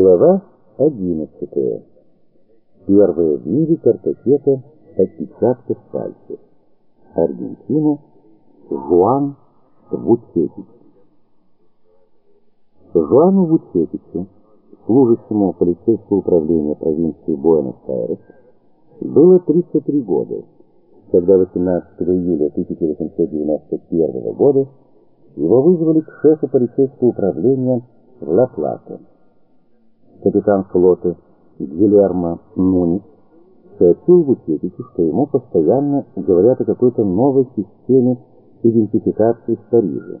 Глава 11. Первая в мире картотека отпечатков пальцев. Аргентина. Жуан Вучетич. Жуану Вучетичу, служащему полицейского управления провинции Буэнос-Айрес, было 33 года, когда 18 июля 1891 года его вызвали к шефу полицейского управления в Ла-Плата капитан флота Гильермо Мунис сообщил Вучетичу, что ему постоянно говорят о какой-то новой системе идентификации в Париже.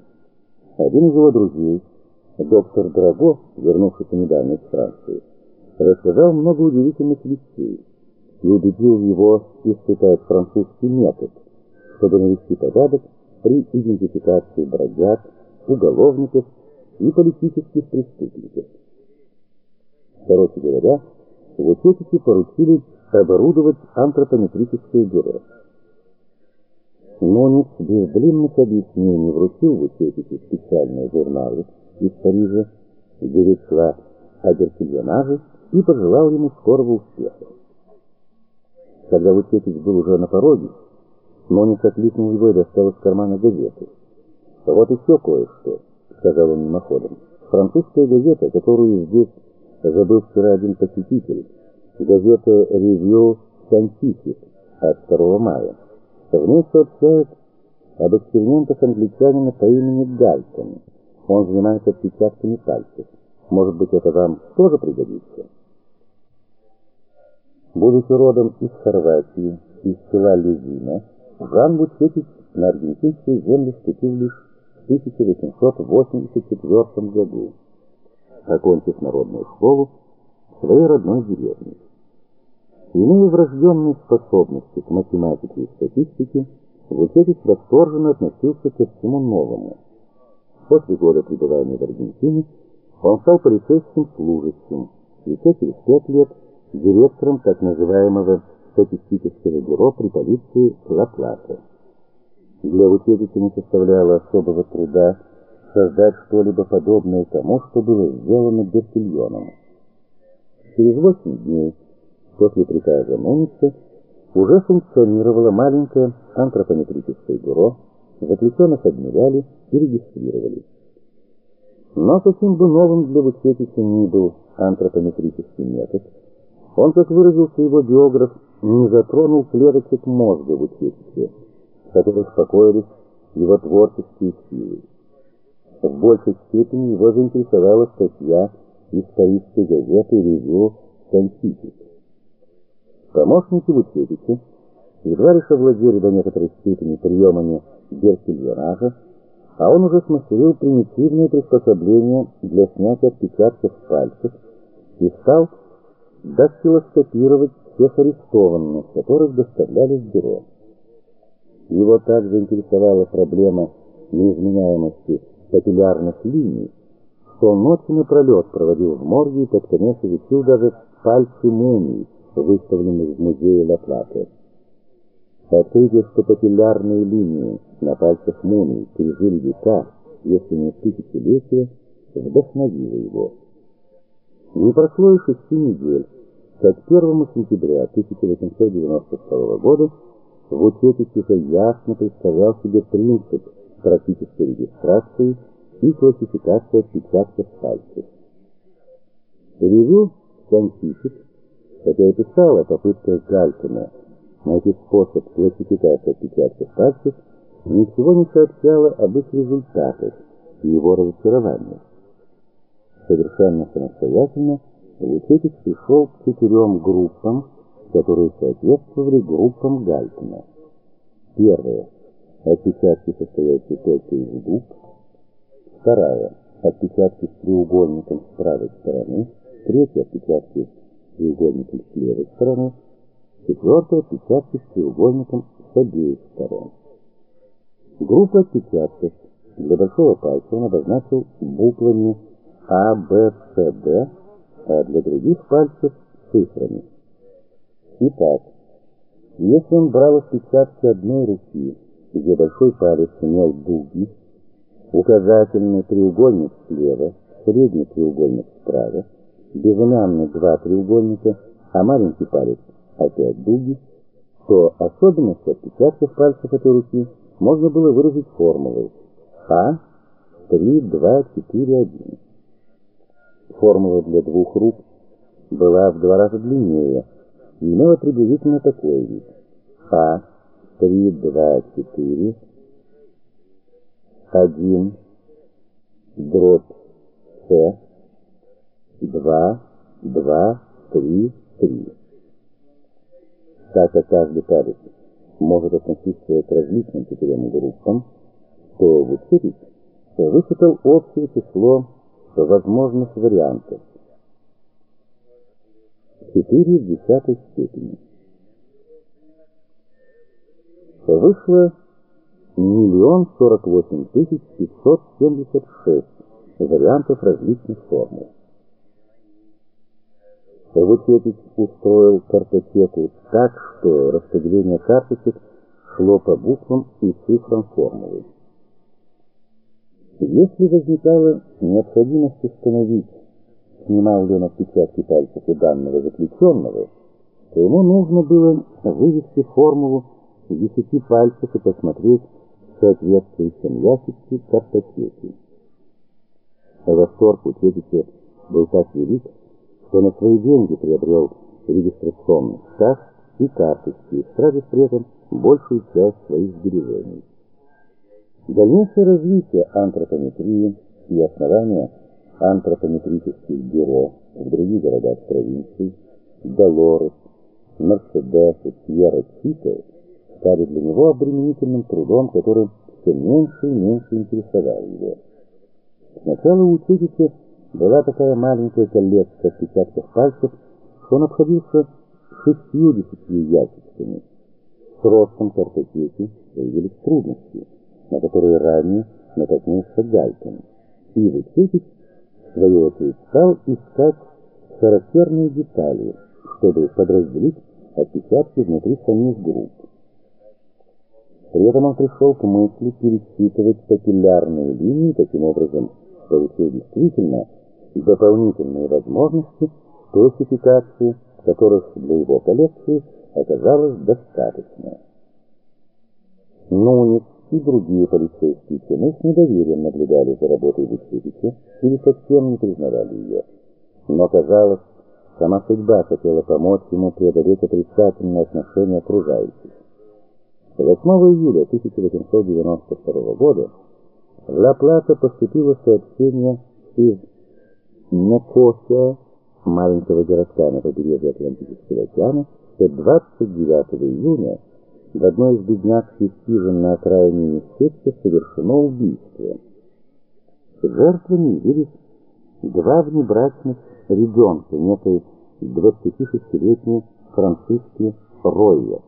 Один из его друзей, доктор Драго, вернувшийся недавно из Франции, рассказал много удивительных вещей и убедил его испытать французский метод, чтобы навести порядок при идентификации бродяг, уголовников и политических преступников. Короче говоря, Вучетичи поручили оборудовать антропометрическое бюро. Нонец без длинных объяснений вручил Вучетичу специальные журналы из Парижа, где речь шла о дерсильонаже, и пожелал ему скорого успеха. Когда Вучетич был уже на пороге, Нонец окликнул его и достал из кармана газеты. «Вот еще кое-что», — сказал он мимоходом. «Французская газета, которую здесь забыл вчера один посетитель. Газета «Ревью Scientific» от 2 мая. В ней сообщают об экспериментах англичанина по имени Гальтон. Он занимается отпечатками пальцев. Может быть, это вам тоже пригодится? Будучи родом из Хорватии, из села Лезина, Жан Бучетич на аргентинскую землю вступил лишь в 1884 году окончив народную школу в своей родной деревне. Имея врожденные способности к математике и статистике, Вучетич восторженно относился ко всему новому. После года пребывания в Аргентине он стал полицейским служащим и через пять лет директором так называемого статистического бюро при полиции Ла-Плата. Для Вучетича не составляло особого труда создать что-либо подобное тому, что было сделано Бертильоном. Через восемь дней после приказа Муница уже функционировало маленькое антропометрическое бюро, заключенных обмеряли и регистрировали. Но каким бы новым для Вучетича ни был антропометрический метод, он, как выразился его биограф, не затронул клеточек мозга Вучетича, в которых его творческие силы. В большей степени его заинтересовала статья из парижской газеты «Ревью Сантитик». Помощники Вучевича едва лишь овладели до некоторой степени приемами берсильонажа, а он уже смастерил примитивные приспособления для снятия отпечатков пальцев и стал дактилоскопировать всех арестованных, которых доставляли в бюро. Его также интересовала проблема неизменяемости капиллярных линий, что он ночи напролет проводил в морге и под конец изучил даже пальцы мумий, выставленных в музее Ла Платы. Открытие, что капиллярные линии на пальцах мумий пережили века, если не тысячелетия, вдохновило его. Не прошло и шести недель, как 1 сентября 1892 года Вучетич уже ясно представлял себе принцип практической регистрации и классификации отпечатков пальцев. Ревю Scientific, хотя и писал о попытках Гальтона найти способ классификации отпечатков пальцев, ничего не сообщало об их результатах и его разочарованиях. Совершенно самостоятельно Лучетич пришел к четырем группам, которые соответствовали группам Гальтона. Первое отпечатки, состоящие только из губ. Вторая – отпечатки с треугольником с правой стороны. Третья – отпечатки с треугольником с левой стороны. Четвертая – отпечатки с треугольником с обеих сторон. Группа отпечатков для большого пальца он обозначил буквами А, Б, С, Д, а для других пальцев – цифрами. Итак, если он брал отпечатки одной руки – где большой палец имел дуги, указательный треугольник слева, средний треугольник справа безымянные два треугольника, а маленький палец опять дуги, то особенность отпечатков пальцев этой руки можно было выразить формулой Х 3, 2, 4, 1. Формула для двух рук была в два раза длиннее и имела приблизительно такой вид. Х 3, 2, 4, 1, дробь С, 2, 2, 3, 3. Так как каждый палец может относиться к различным четырем группам, то в учебе высчитал общее число возможных вариантов. 4 в десятой степени. Вышло миллион сорок восемь тысяч пятьсот семьдесят шесть вариантов различных формул. Вычепич устроил картотеку так, что распределение карточек шло по буквам и цифрам формулы. Если возникала необходимость установить, снимал ли он отпечатки пальцев у данного заключенного, то ему нужно было вывести формулу десяти пальцев и посмотреть в соответствующем ящике картотеки. Восторг у Чепича был так велик, что на свои деньги приобрел регистрационный штраф и карточки, истратив при этом большую часть своих сбережений. Дальнейшее развитие антропометрии и основания антропометрических бюро в других городах провинции, Долорес, Мерседес и Сьерра-Чита стали для него обременительным трудом, который все меньше и меньше интересовал его. Сначала у Чудича была такая маленькая коллекция отпечатков пальцев, что он обходился шестьюдесятью ящичками. С ростом картотеки появились трудности, на которые ранее натолкнулся Гайкин. И Вычепич, в свою очередь, стал искать характерные детали, чтобы подразделить отпечатки внутри самих групп. При этом он пришел к мысли пересчитывать папиллярные линии, таким образом получил действительно дополнительные возможности классификации, которых для его коллекции оказалось достаточно. Нуник и другие полицейские чины с недоверием наблюдали за работой Вучевича или совсем не признавали ее. Но, казалось, сама судьба хотела помочь ему преодолеть отрицательное отношение окружающих. 8 июля 1892 года в Ла-Плата поступило сообщение из Некосия, маленького городка на побережье Атлантического океана, что 29 июня в одной из беднякских хижин на окраине местечка совершено убийство. Жертвами явились два внебрачных ребенка, некой 26-летней Франциски Ройер.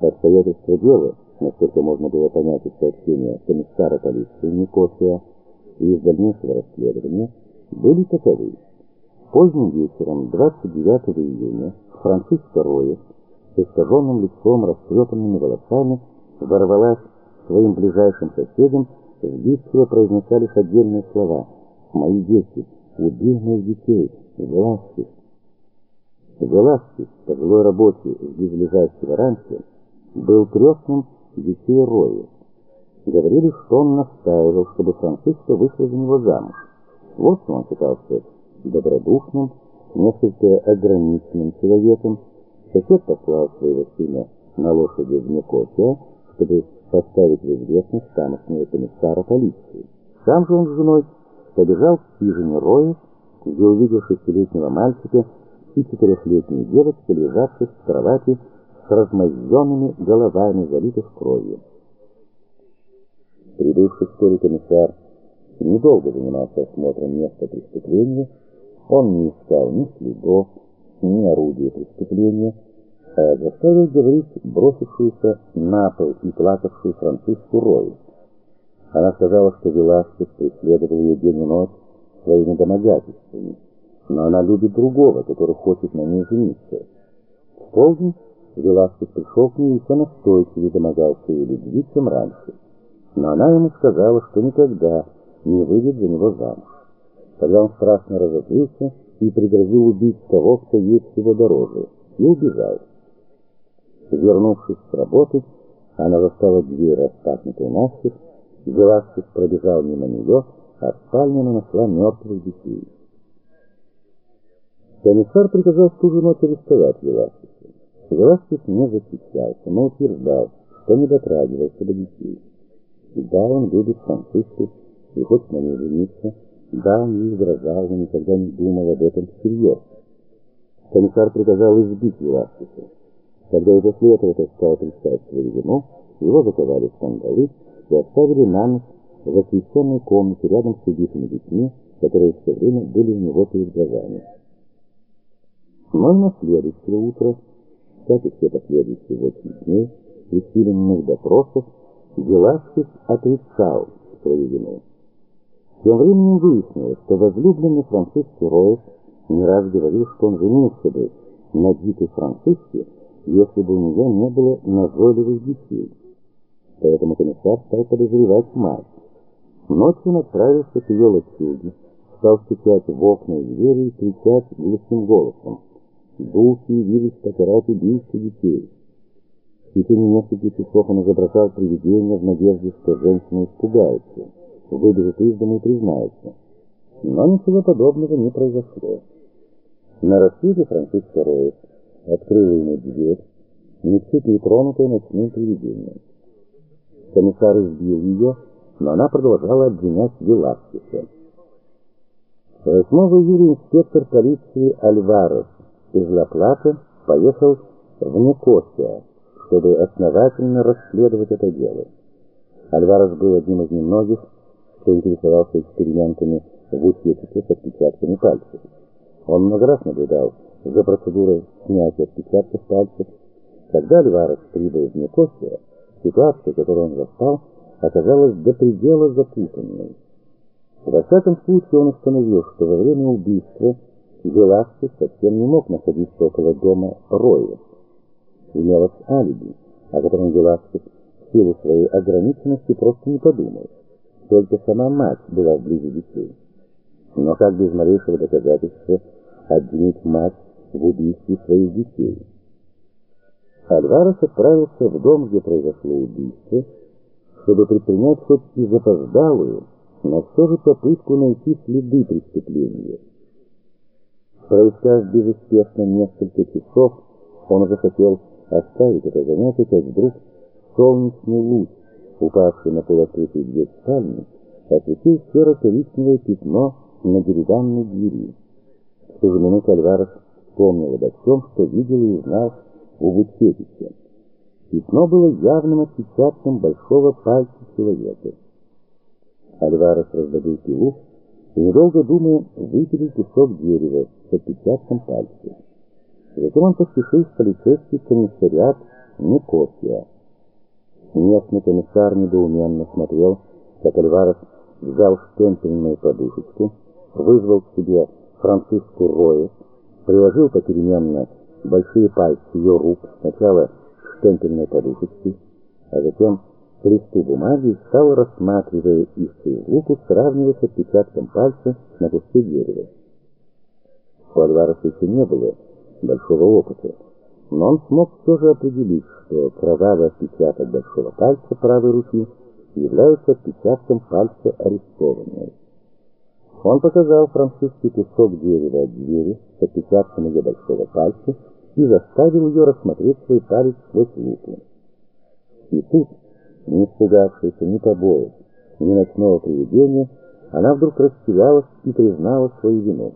Обстоятельства дела, насколько можно было понять из сообщения комиссара полиции Никосия и из дальнейшего расследования, были таковы. Поздним вечером 29 июня Франциска Роев с искаженным лицом, растрепанными волосами ворвалась своим ближайшим соседям, в битве произнося лишь отдельные слова «Мои дети, убей моих детей, Веласкис». Веласкис, пожилой рабочий из близлежащего раньше, был крестным детей Роя. Говорили, что он настаивал, чтобы Франциска вышла за него замуж. Вот он считался добродушным, несколько ограниченным человеком. Сосед послал своего сына на лошади в Никосия, чтобы поставить в известность тамошнего комиссара полиции. Сам же он с женой побежал в хижине Роя, где увидел шестилетнего мальчика и четырехлетнюю девочку, лежавших в кровати с размозженными головами, залитых кровью. Прибывший вскоре комиссар недолго занимался осмотром места преступления, он не искал ни следов, ни орудия преступления, а заставил говорить бросившуюся на пол и плакавшую Франциску Рою. Она сказала, что Веласкес преследовал ее день и ночь своими домогательствами, но она любит другого, который хочет на ней жениться. В полдень Веласкес пришел к ней еще настойчивее домогался ее любви, чем раньше. Но она ему сказала, что никогда не выйдет за него замуж. Тогда он страшно разозлился и пригрозил убить того, кто ей всего дороже, и убежал. Вернувшись с работы, она застала дверь распахнутой настежь, Веласкес пробежал мимо нее, а в спальне она нашла мертвых детей. Комиссар приказал в ту же ночь арестовать Веласкеса. Веласкес не защищался, но утверждал, что не дотрагивался до детей. И да, он любит Франциску и хочет на ней жениться, да, он ей угрожал, но никогда не думал об этом всерьез. Комиссар приказал избить Веласкеса. Когда и после этого тот стал отрицать свою вину, его заковали в кандалы и оставили на ночь в освещенной комнате рядом с убитыми детьми, которые все время были у него перед глазами. Но на следующее утро, как и все последующие восемь дней, усиленных допросов, Веласкес отрицал свою вину. Тем временем выяснилось, что возлюбленный Франциск Роев не раз говорил, что он женился бы на дикой Франциске, если бы у нее не было назойливых детей. Поэтому комиссар стал подозревать мать. Ночью он отправился к ее лачуге, стал стучать в окна и двери и кричать глухим голосом. Духи явились покарать убийцу детей. В течение нескольких часов он изображал привидение в надежде, что женщина испугается, выбежит из дома и признается. Но ничего подобного не произошло. На рассвете Франциско Роев открыла ему дверь, ничуть не тронутая ночным привидением. Комиссар избил ее, но она продолжала обвинять Веласкеса. 8 июля инспектор полиции Альварес из Ла-Плата поехал в Никосия, чтобы основательно расследовать это дело. Альварес был одним из немногих, кто интересовался экспериментами в утечке с отпечатками пальцев. Он много раз наблюдал за процедурой снятия отпечатков пальцев. Когда Альварес прибыл в Никосия, ситуация, которую он застал, оказалась до предела запутанной. Во всяком случае, он установил, что во время убийства Веласкес совсем не мог находиться около дома Роя. Имелось алиби, о котором Веласкес в силу своей ограниченности просто не подумал. Только сама мать была вблизи детей. Но как без малейшего доказательства обвинить мать в убийстве своих детей? Альварес отправился в дом, где произошло убийство, чтобы предпринять хоть и запоздалую, но все же попытку найти следы преступления. Проискав безуспешно несколько часов, он уже хотел оставить это занятие, как вдруг солнечный луч, упавший на полуоткрытую дверь спальни, осветил серо-коричневое пятно на деревянной двери. В ту же минуту Альварес вспомнил обо всем, что видел и узнал у Вучетича. Пятно было явным отпечатком большого пальца человека. Альварес раздобыл пилу и, недолго думая, выпилил кусок дерева с отпечатком пальца. Затем он поспешил в полицейский комиссариат Никосия. Местный комиссар недоуменно смотрел, как Альварес взял штемпельную подушечку, вызвал к себе Франциску Роя, приложил попеременно большие пальцы ее рук сначала к штемпельной подушечке, а затем к листу бумаги и стал, рассматривая их через руку, сравнивать с отпечатком пальца на куске дерева. У Альвареса еще не было большого опыта, но он смог все же определить, что кровавый отпечаток большого пальца правой руки является отпечатком пальца арестованной. Он показал Франциске кусок дерева от двери с отпечатком ее большого пальца и заставил ее рассмотреть свой палец сквозь лупу. И тут, не испугавшаяся ни побоев, ни ночного привидения, она вдруг растерялась и признала свою вину.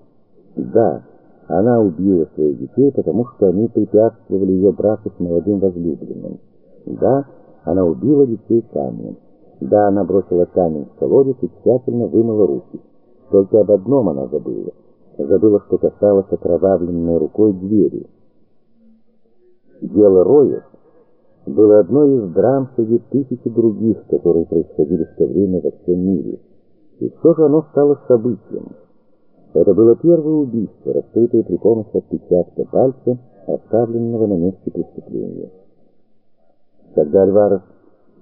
Да, она убила своих детей, потому что они препятствовали ее браку с молодым возлюбленным. Да, она убила детей камнем. Да, она бросила камень в колодец и тщательно вымыла руки. Только об одном она забыла. Забыла, что касалась окровавленной рукой двери. Дело Роев было одной из драм среди тысячи других, которые происходили в то время во всем мире. И все же оно стало событием. Это было первое убийство, раскрытое при помощи отпечатка пальца, оставленного на месте преступления. Когда Альварес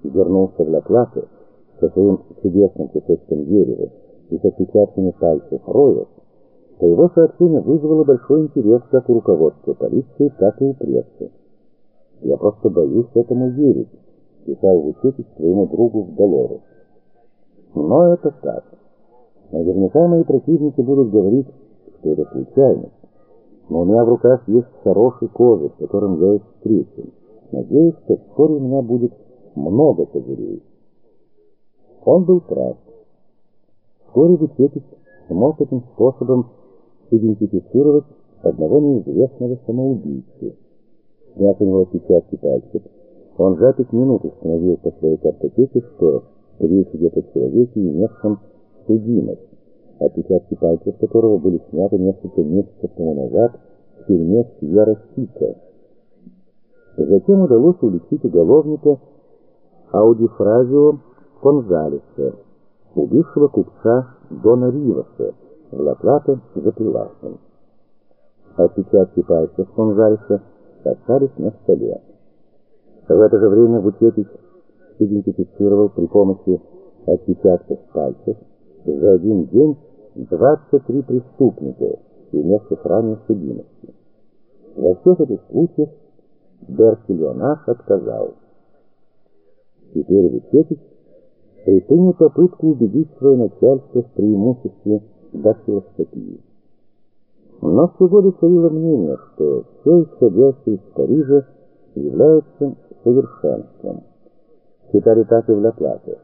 вернулся в Ла-Плату со своим чудесным кусочком дерева и с отпечатками пальцев Роев, то его сообщение вызвало большой интерес как у руководства полиции, так и у прессы. «Я просто боюсь этому верить», — писал Вучетич своему другу в Долору. Но это так. Наверняка мои противники будут говорить, что это случайность. Но у меня в руках есть хороший козырь, с которым я их встречу. Надеюсь, что вскоре у меня будет много козырей. Он был прав. Вскоре Вучетич смог этим способом идентифицировать одного неизвестного самоубийцы. Сняв у него отпечатки пальцев, он за пять минут установил по своей картотеке, что речь идет о человеке, имевшем судимость, отпечатки пальцев которого были сняты несколько месяцев тому назад в тюрьме Сьерра-Сика. Затем удалось уличить уголовника Аудифразио Конзалеса, убившего купца Дона Риваса, в Ла-Плата за прилавком. Отпечатки пальцев Конзалеса остались на столе. В это же время Бутетич идентифицировал при помощи отпечатков пальцев за один день 23 преступника, имевших ранее судимости. Во всех этих случаях Берсильонах отказал. Теперь Бутетич предпринял попытку убедить свое начальство в преимуществе дактилоскопии. Но все годы царило мнение, что все исходящее из Парижа является совершенством. Считали так и в Ла-Плате.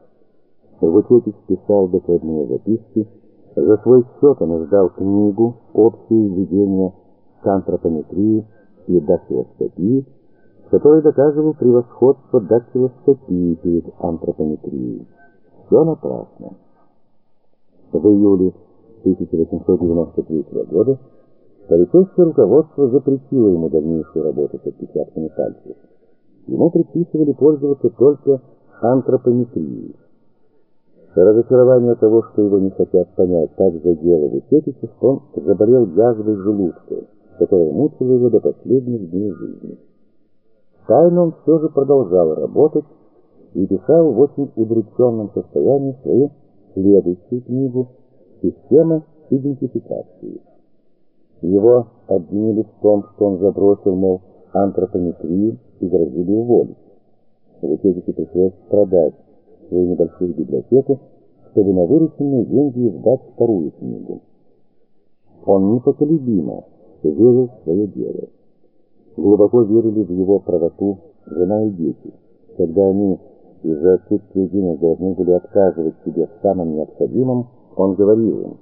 Вучетич писал докладные записки, за свой счет он издал книгу «Общие введения к антропометрии и дактилоскопии», в которой доказывал превосходство дактилоскопии перед антропометрией. Все напрасно. В июле 1893 года полицейское руководство запретило ему дальнейшую работу с отпечатками пальцев. Ему предписывали пользоваться только антропометрией. Разочарование того, что его не хотят понять, так задело Высетича, что он заболел язвой желудка, которая мучила его до последних дней жизни. Тайно он все же продолжал работать и писал в очень удрученном состоянии свою следующую книгу «Система идентификации». Его обвинили в том, что он забросил, мол, антропометрию и грозили уволить. Вычетике пришлось продать свою небольшую библиотеку, чтобы на вырученные деньги издать вторую книгу. Он непоколебимо верил в свое дело. Глубоко верили в его правоту жена и дети. Когда они из-за отсутствия денег должны были отказывать себе в самом необходимом, он говорил им,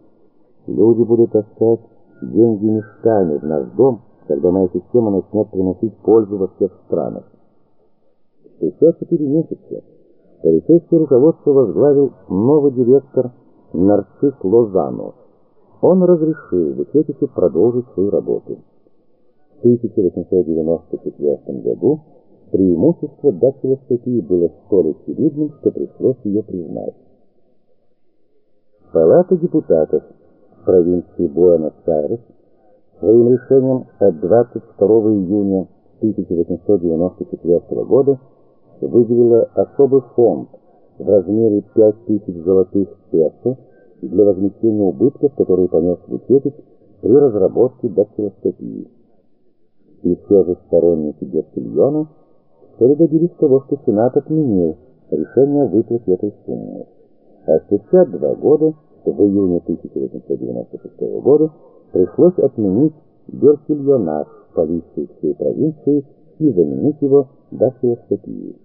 люди будут таскать деньги мешками в наш дом, когда моя система начнет приносить пользу во всех странах. Спустя четыре месяца полицейское руководство возглавил новый директор Нарцисс Лозано. Он разрешил Букетику продолжить свою работу. В 1894 году преимущество дактилоскопии было столь очевидным, что пришлось ее признать. Палата депутатов провинции Буэнос-Айрес своим решением от 22 июня 1894 года выделила особый фонд в размере 5000 золотых песо для возмещения убытков, которые понес Букетич при разработке дактилоскопии. И все же сторонники Герцельона вскоре добились того, что Сенат отменил решение о выплате этой суммы. А спустя два года, в июне 1896 года, пришлось отменить Герцельонат полиции всей провинции и заменить его дактилоскопией.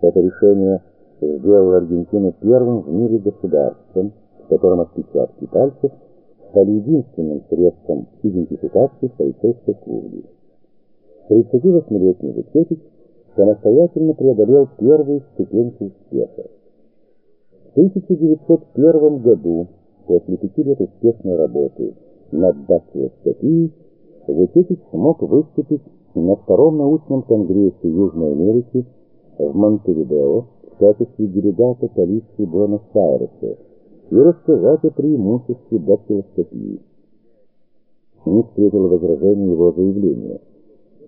Это решение сделало Аргентину первым в мире государством, в котором отпечатки пальцев стали единственным средством идентификации в полицейской службе. 38-летний Высетич самостоятельно преодолел первую ступеньку успеха. В 1901 году, после пяти лет успешной работы над дактилоскопией, Высетич смог выступить на втором научном конгрессе Южной Америки в Монтевидео в качестве делегата полиции Буэнос-Айреса и рассказать о преимуществе дактилоскопии. Не встретил возражений его заявление.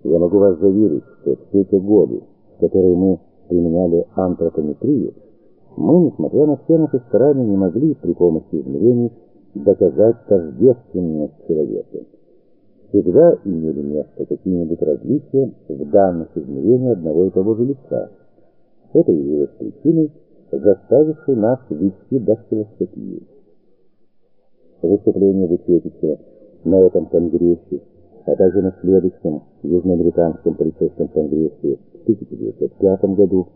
Я могу вас заверить, что все эти годы, которые мы применяли антропометрию, Мы, несмотря на все наши старания, не могли при помощи измерений доказать тождественность человека. Всегда имели место какие-нибудь различия в данных измерениях одного и того же лица. Это явилось причиной, заставившей нас вести дактилоскопию. Выступление Вучетича на этом конгрессе, а также на следующем Южноамериканском полицейском конгрессе в 1905 году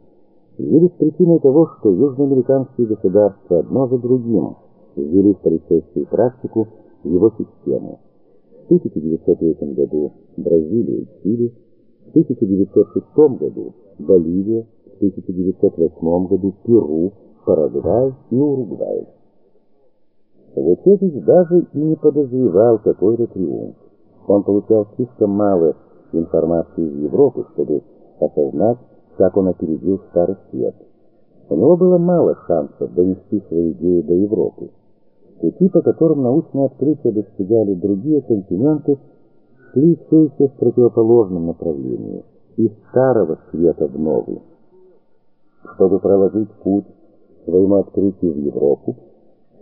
явились причиной того, что южноамериканские государства одно за другим ввели в полицейскую практику его систему. В 1903 году Бразилия и Чили, в 1906 году Боливия, в 1908 году Перу, Парагвай и Уругвай. Вучетич даже и не подозревал какой-то триумф. Он получал слишком мало информации из Европы, чтобы осознать, как он опередил старый свет. У него было мало шансов донести свои идеи до Европы. Пути, по которым научные открытия достигали другие континенты, шли все еще в противоположном направлении, из старого света в новый. Чтобы проложить путь своему открытию в Европу,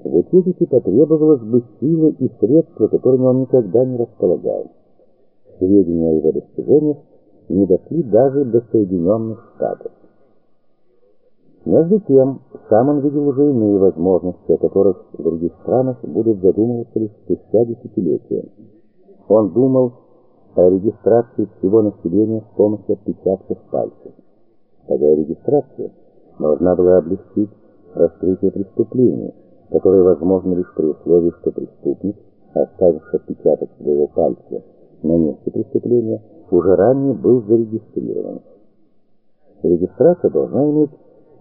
в Учебике потребовалось бы силы и средства, которыми он никогда не располагал. Сведения о его достижениях не дошли даже до Соединенных Штатов. Между тем, сам он видел уже иные возможности, о которых в других странах будут задумываться лишь спустя десятилетия. Он думал о регистрации всего населения с помощью отпечатков пальцев. Такая регистрация должна была облегчить раскрытие преступления, которое возможно лишь при условии, что преступник, оставивший отпечаток своего пальца на месте преступления, уже ранее был зарегистрирован. Регистрация должна иметь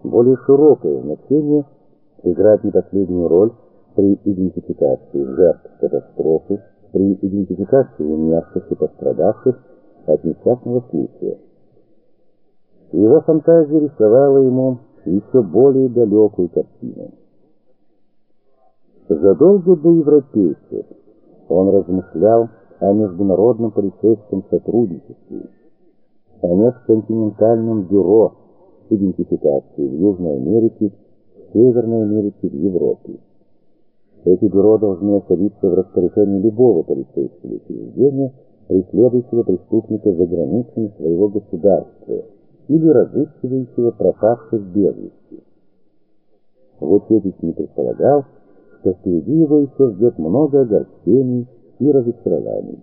более широкое значение, играть не последнюю роль при идентификации жертв катастрофы, при идентификации умерших и пострадавших от несчастного случая. Его фантазия рисовала ему еще более далекую картину. Задолго до европейцев он размышлял о международном полицейском сотрудничестве, о межконтинентальном бюро идентификации в Южной Америке, в Северной Америке, в Европе. Эти бюро должны находиться в распоряжении любого полицейского учреждения, преследующего преступника за границами своего государства или разыскивающего пропавших без вести. Вот Фетич не предполагал, что впереди его еще ждет много огорчений и разочарований.